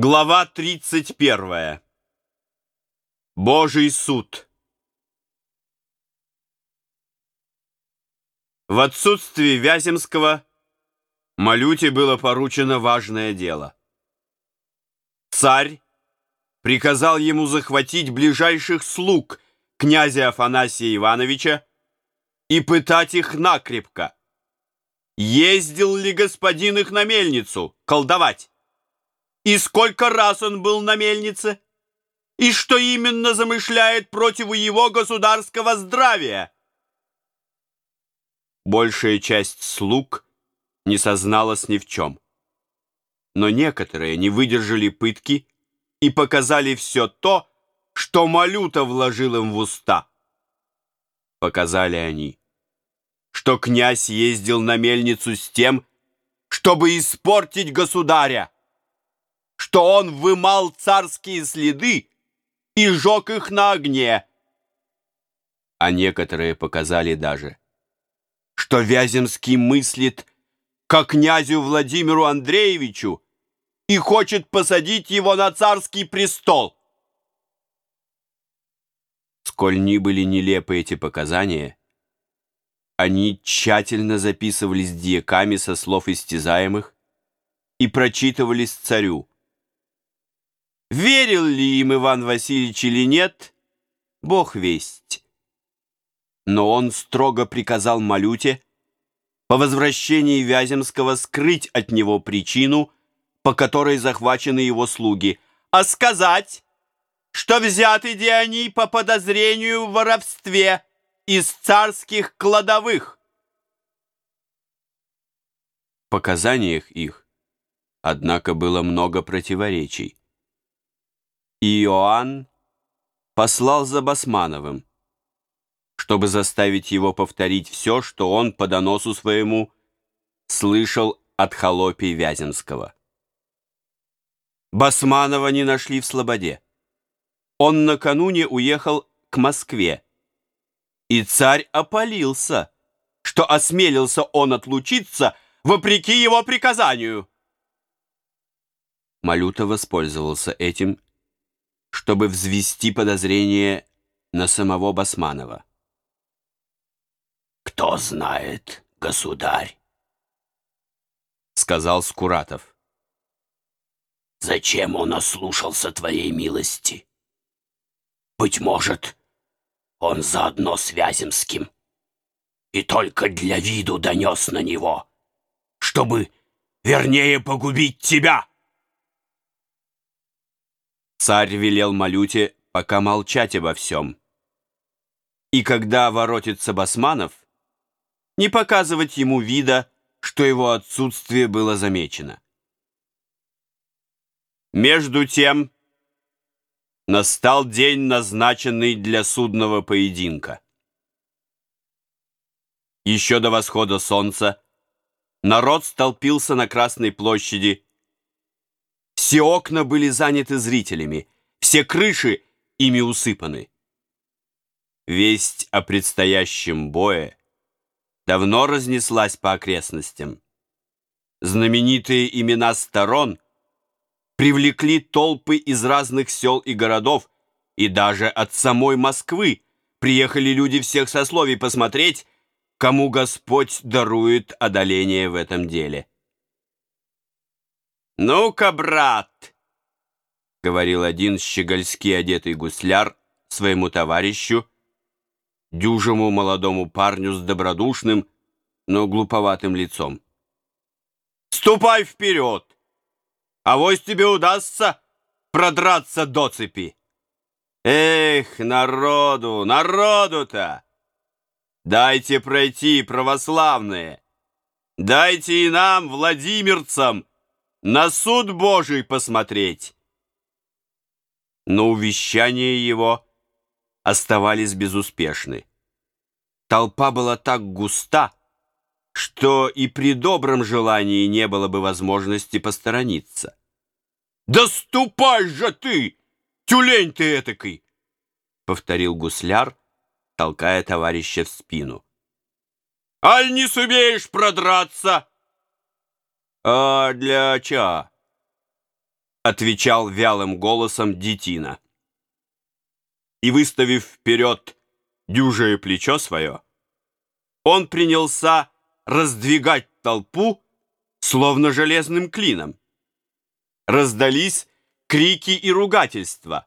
Глава 31. Божий суд. В отсутствие Вяземского Малюте было поручено важное дело. Царь приказал ему захватить ближайших слуг князя Афанасия Ивановича и пытать их накрепко. Ездил ли господин их на мельницу колдовать? И сколько раз он был на мельнице? И что именно замышляет против его государского здравия? Большая часть слуг не созналась ни в чем. Но некоторые не выдержали пытки и показали все то, что Малюта вложил им в уста. Показали они, что князь ездил на мельницу с тем, чтобы испортить государя что он вымал царские следы и жег их на огне. А некоторые показали даже, что Вяземский мыслит как князю Владимиру Андреевичу и хочет посадить его на царский престол. Сколь ни были нелепы эти показания, они тщательно записывались дьяками со слов истязаемых и прочитывались царю. Верил ли им Иван Васильевич или нет, бог весть. Но он строго приказал Малюте по возвращении Вяземского скрыть от него причину, по которой захвачены его слуги, а сказать, что взяты где они по подозрению в воровстве из царских кладовых. В показаниях их, однако, было много противоречий. Иоанн послал за Басмановым, чтобы заставить его повторить все, что он по доносу своему слышал от холопий Вяземского. Басманова не нашли в Слободе. Он накануне уехал к Москве, и царь опалился, что осмелился он отлучиться вопреки его приказанию. Малюта воспользовался этим чтобы взвести подозрение на самого Басманова. «Кто знает, государь?» — сказал Скуратов. «Зачем он ослушался твоей милости? Быть может, он заодно с Вяземским и только для виду донес на него, чтобы вернее погубить тебя». Царь велел Малюте пока молчать обо всем. И когда воротится Басманов, не показывать ему вида, что его отсутствие было замечено. Между тем настал день, назначенный для судного поединка. Еще до восхода солнца народ столпился на Красной площади все окна были заняты зрителями, все крыши ими усыпаны. Весть о предстоящем бое давно разнеслась по окрестностям. Знаменитые имена сторон привлекли толпы из разных сел и городов, и даже от самой Москвы приехали люди всех сословий посмотреть, кому Господь дарует одоление в этом деле. «Ну-ка, брат!» — говорил один щегольски одетый гусляр своему товарищу, дюжему молодому парню с добродушным, но глуповатым лицом. «Ступай вперед! Авось тебе удастся продраться до цепи!» «Эх, народу, народу-то! Дайте пройти, православные! Дайте и нам, владимирцам, на суд Божий посмотреть. Но увещания его оставались безуспешны. Толпа была так густа, что и при добром желании не было бы возможности посторониться. «Да ступай же ты, тюлень ты этакой!» — повторил гусляр, толкая товарища в спину. «Аль не сумеешь продраться!» «А для ча?» отвечал вялым голосом детина. И, выставив вперед дюжее плечо свое, он принялся раздвигать толпу, словно железным клином. Раздались крики и ругательства,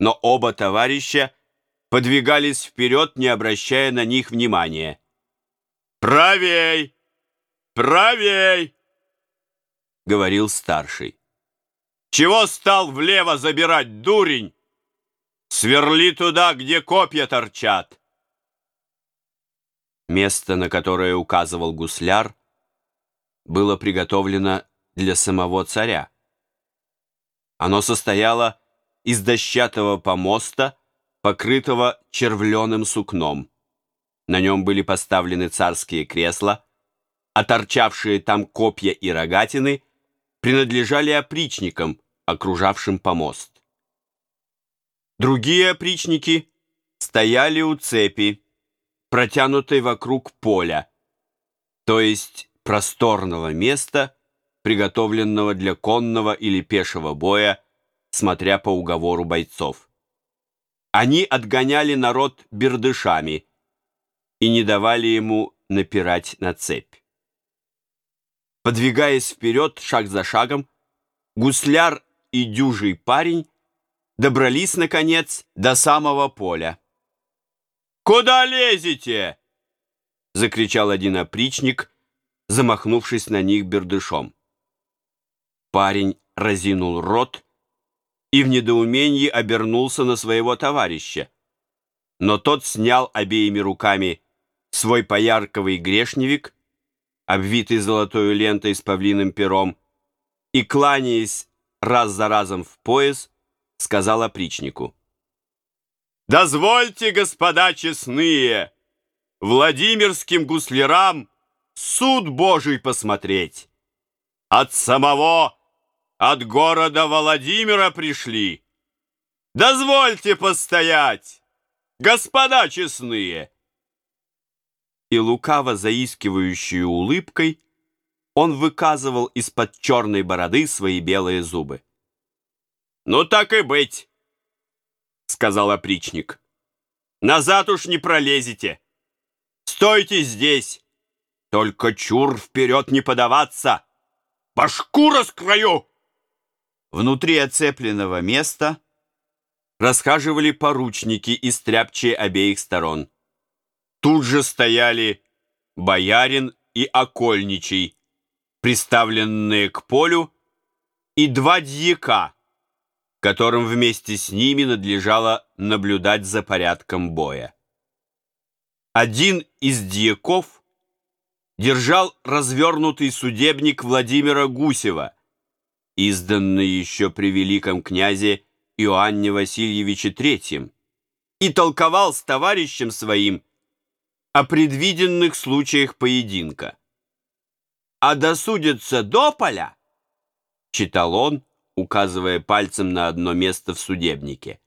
но оба товарища подвигались вперед, не обращая на них внимания. «Правей! Правей!» — говорил старший. «Чего стал влево забирать, дурень? Сверли туда, где копья торчат!» Место, на которое указывал гусляр, было приготовлено для самого царя. Оно состояло из дощатого помоста, покрытого червленым сукном. На нем были поставлены царские кресла, а торчавшие там копья и рогатины принадлежали опричникам, окружавшим помост. Другие опричники стояли у цепи, протянутой вокруг поля, то есть просторного места, приготовленного для конного или пешего боя, смотря по уговору бойцов. Они отгоняли народ бердышами и не давали ему напирать на цепь. Подвигаясь вперед шаг за шагом, гусляр и дюжий парень добрались, наконец, до самого поля. «Куда лезете?» — закричал один опричник, замахнувшись на них бердышом. Парень разинул рот и в недоумении обернулся на своего товарища. Но тот снял обеими руками свой поярковый грешневик, обвитый золотой лентой с павлиным пером, и, кланяясь раз за разом в пояс, сказал опричнику. «Дозвольте, господа честные, Владимирским гуслярам суд Божий посмотреть. От самого от города Владимира пришли. Дозвольте постоять, господа честные!» И лукаво заискивающей улыбкой он выказывал из-под черной бороды свои белые зубы. «Ну так и быть», — сказал опричник. «Назад уж не пролезете. Стойте здесь, только чур вперед не подаваться. Башку раскрою!» Внутри оцепленного места расхаживали поручники и стряпчие обеих сторон. Тут же стояли боярин и окольничий, приставленные к полю, и два дьяка, которым вместе с ними надлежало наблюдать за порядком боя. Один из дьяков держал развернутый судебник Владимира Гусева – изданный еще при великом князе Иоанне Васильевиче III, и толковал с товарищем своим о предвиденных случаях поединка. «А досудятся до поля», — читал он, указывая пальцем на одно место в судебнике,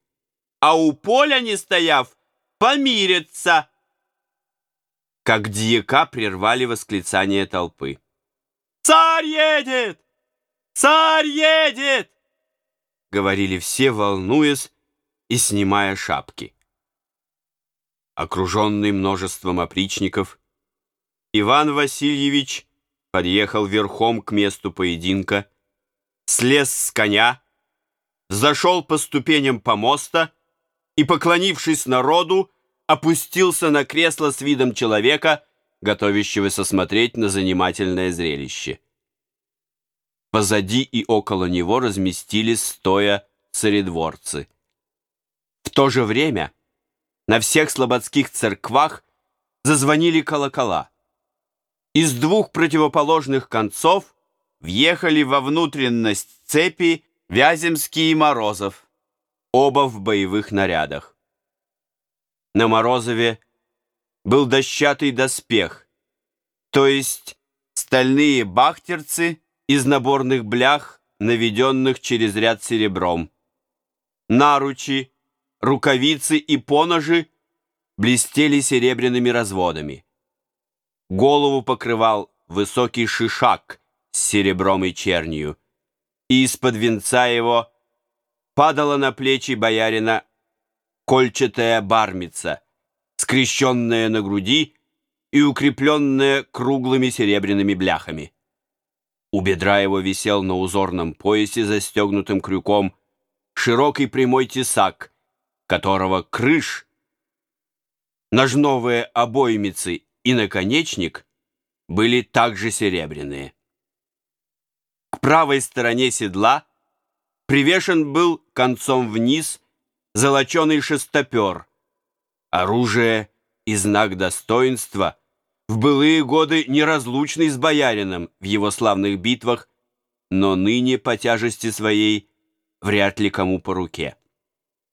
«а у поля не стояв, помирятся». Как дьяка прервали восклицание толпы. «Царь едет! Царь едет!» Говорили все, волнуясь и снимая шапки. Окруженный множеством опричников, Иван Васильевич подъехал верхом к месту поединка, слез с коня, зашел по ступеням помоста и, поклонившись народу, опустился на кресло с видом человека, готовящегося смотреть на занимательное зрелище. Позади и около него разместились стоя царедворцы. В то же время на всех слободских церквах зазвонили колокола. Из двух противоположных концов въехали во внутренность цепи Вяземский и Морозов, оба в боевых нарядах. На Морозове был дощатый доспех, то есть стальные бахтерцы из наборных блях, наведенных через ряд серебром. Наручи, рукавицы и поножи блестели серебряными разводами. Голову покрывал высокий шишак с серебром и чернью. и из-под венца его падала на плечи боярина кольчатая бармица, скрещенная на груди и укрепленная круглыми серебряными бляхами. У бедра его висел на узорном поясе, застегнутым крюком, широкий прямой тесак, которого крыш, ножновые обоймицы и наконечник были также серебряные. К правой стороне седла привешен был концом вниз золоченый шестопер, оружие и знак достоинства, в былые годы неразлучный с боярином в его славных битвах, но ныне по тяжести своей вряд ли кому по руке.